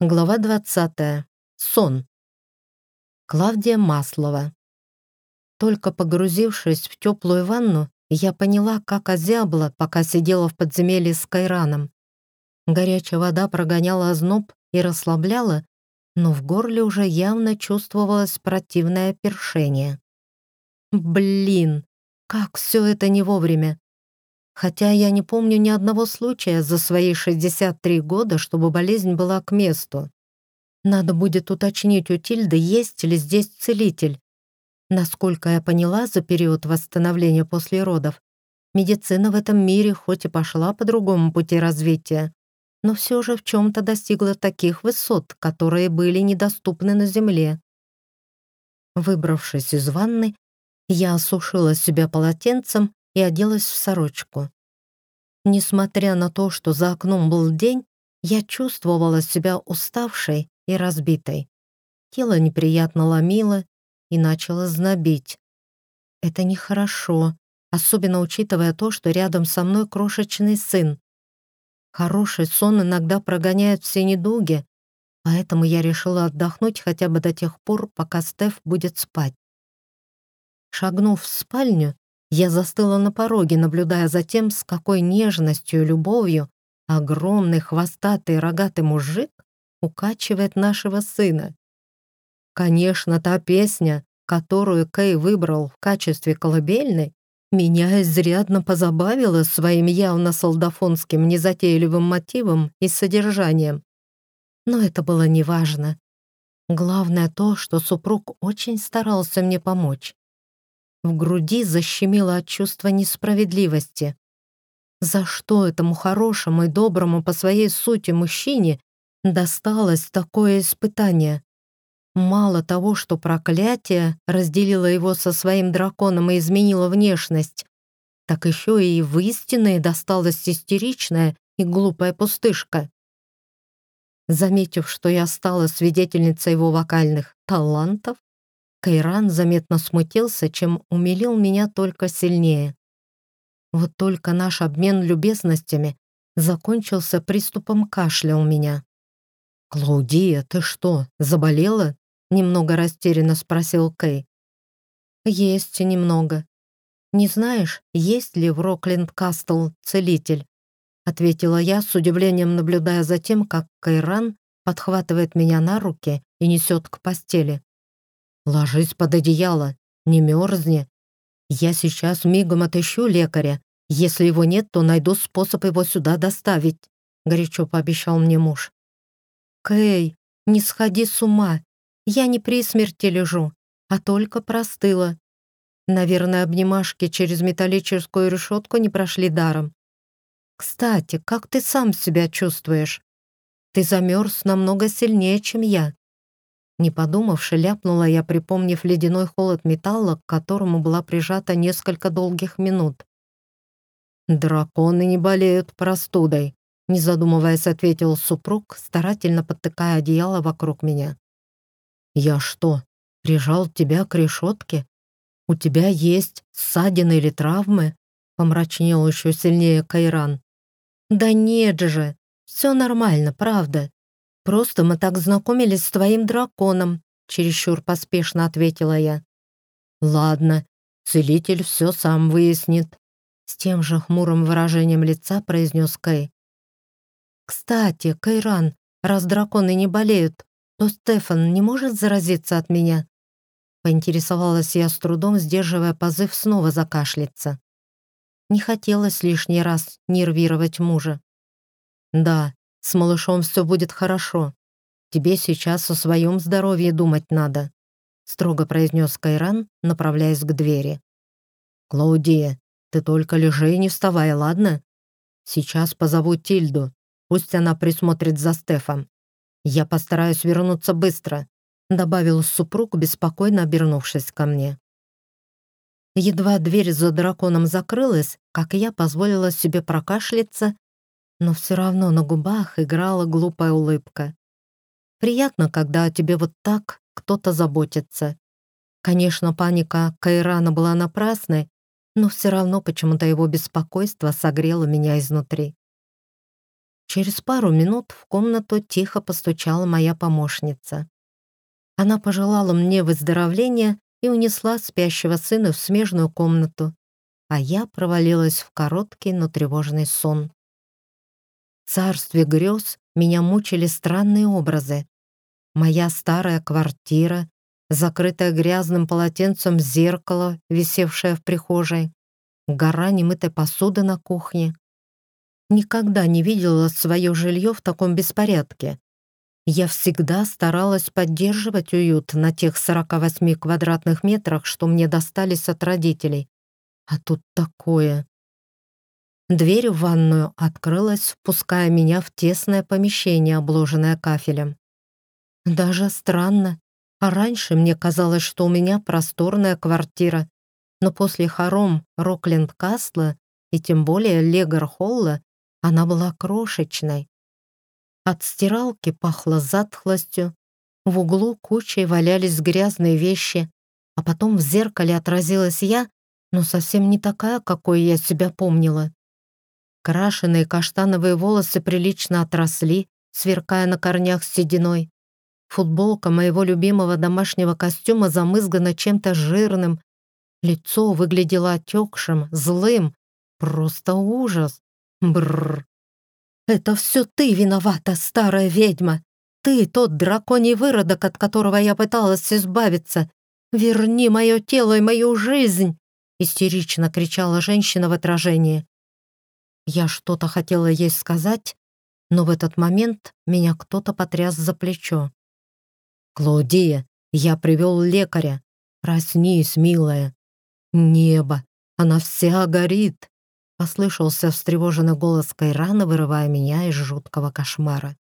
Глава 20. Сон. Клавдия Маслова. Только погрузившись в теплую ванну, я поняла, как озябла, пока сидела в подземелье с Кайраном. Горячая вода прогоняла озноб и расслабляла, но в горле уже явно чувствовалось противное першение. Блин, как все это не вовремя. Хотя я не помню ни одного случая за свои 63 года, чтобы болезнь была к месту. Надо будет уточнить у Тильды, есть ли здесь целитель. Насколько я поняла, за период восстановления после родов, медицина в этом мире хоть и пошла по другому пути развития, но все же в чем-то достигла таких высот, которые были недоступны на Земле. Выбравшись из ванны, я осушила себя полотенцем и оделась в сорочку. Несмотря на то, что за окном был день, я чувствовала себя уставшей и разбитой. Тело неприятно ломило и начало знобить. Это нехорошо, особенно учитывая то, что рядом со мной крошечный сын. Хороший сон иногда прогоняет все недуги, поэтому я решила отдохнуть хотя бы до тех пор, пока Стеф будет спать. Шагнув в спальню, я застыла на пороге, наблюдая за тем, с какой нежностью и любовью огромный хвостатый рогатый мужик укачивает нашего сына. Конечно, та песня, которую Кэй выбрал в качестве колыбельной, меня изрядно позабавила своим явно солдафонским незатейливым мотивом и содержанием. Но это было неважно. Главное то, что супруг очень старался мне помочь. В груди защемило от чувства несправедливости. За что этому хорошему и доброму по своей сути мужчине досталось такое испытание? Мало того, что проклятие разделило его со своим драконом и изменило внешность, так еще и в истинной досталась истеричная и глупая пустышка. Заметив, что я стала свидетельницей его вокальных талантов, Кайран заметно смутился, чем умилил меня только сильнее. Вот только наш обмен любезностями закончился приступом кашля у меня. «Клаудия, ты что, заболела?» — немного растерянно спросил Кей. «Есть немного. Не знаешь, есть ли в Рокленд-Кастл целитель?» — ответила я, с удивлением наблюдая за тем, как Кайран подхватывает меня на руки и несет к постели. «Ложись под одеяло, не мерзни. Я сейчас мигом отыщу лекаря. Если его нет, то найду способ его сюда доставить», — горячо пообещал мне муж. «Кэй, не сходи с ума. Я не при смерти лежу, а только простыла. Наверное, обнимашки через металлическую решетку не прошли даром. Кстати, как ты сам себя чувствуешь? Ты замерз намного сильнее, чем я. Не подумавши, ляпнула я, припомнив ледяной холод металла, к которому была прижата несколько долгих минут. «Драконы не болеют простудой», — не задумываясь, ответил супруг, старательно подтыкая одеяло вокруг меня. «Я что, прижал тебя к решетке? У тебя есть ссадины или травмы?» — помрачнел еще сильнее Кайран. «Да нет же, все нормально, правда. «Просто мы так знакомились с твоим драконом», чересчур поспешно ответила я. «Ладно, целитель все сам выяснит», с тем же хмурым выражением лица произнес Кэй. «Кстати, Кайран, раз драконы не болеют, то Стефан не может заразиться от меня?» Поинтересовалась я с трудом, сдерживая позыв снова закашляться. Не хотелось лишний раз нервировать мужа. «Да, с малышом все будет хорошо. Тебе сейчас о своем здоровье думать надо», строго произнес Кайран, направляясь к двери. «Клаудия, ты только лежи и не вставай, ладно? Сейчас позову Тильду, пусть она присмотрит за Стефом. Я постараюсь вернуться быстро», добавил супруг, беспокойно обернувшись ко мне. Едва дверь за драконом закрылась, как я позволила себе прокашляться но все равно на губах играла глупая улыбка. Приятно, когда о тебе вот так кто-то заботится. Конечно, паника Кайрана была напрасной, но все равно почему-то его беспокойство согрело меня изнутри. Через пару минут в комнату тихо постучала моя помощница. Она пожелала мне выздоровления и унесла спящего сына в смежную комнату, а я провалилась в короткий, но тревожный сон. Царстве грез меня мучили странные образы. Моя старая квартира, закрытая грязным полотенцем зеркало, висевшее в прихожей, гора немытой посуды на кухне. Никогда не видела свое жилье в таком беспорядке. Я всегда старалась поддерживать уют на тех 48 квадратных метрах, что мне достались от родителей. А тут такое. Дверь в ванную открылась, впуская меня в тесное помещение, обложенное кафелем. Даже странно. А раньше мне казалось, что у меня просторная квартира. Но после хором Рокленд Касла и тем более Легар Холла она была крошечной. От стиралки пахло затхлостью, в углу кучей валялись грязные вещи, а потом в зеркале отразилась я, но совсем не такая, какой я себя помнила. Крашеные каштановые волосы прилично отросли, сверкая на корнях сединой. Футболка моего любимого домашнего костюма замызгана чем-то жирным. Лицо выглядело отекшим, злым. Просто ужас. Бррр. «Это все ты виновата, старая ведьма! Ты тот драконий выродок, от которого я пыталась избавиться! Верни мое тело и мою жизнь!» Истерично кричала женщина в отражении. Я что-то хотела ей сказать, но в этот момент меня кто-то потряс за плечо. «Клаудия, я привел лекаря. Проснись, милая!» «Небо! Она вся горит!» Послышался встревоженный голос Кайрана, вырывая меня из жуткого кошмара.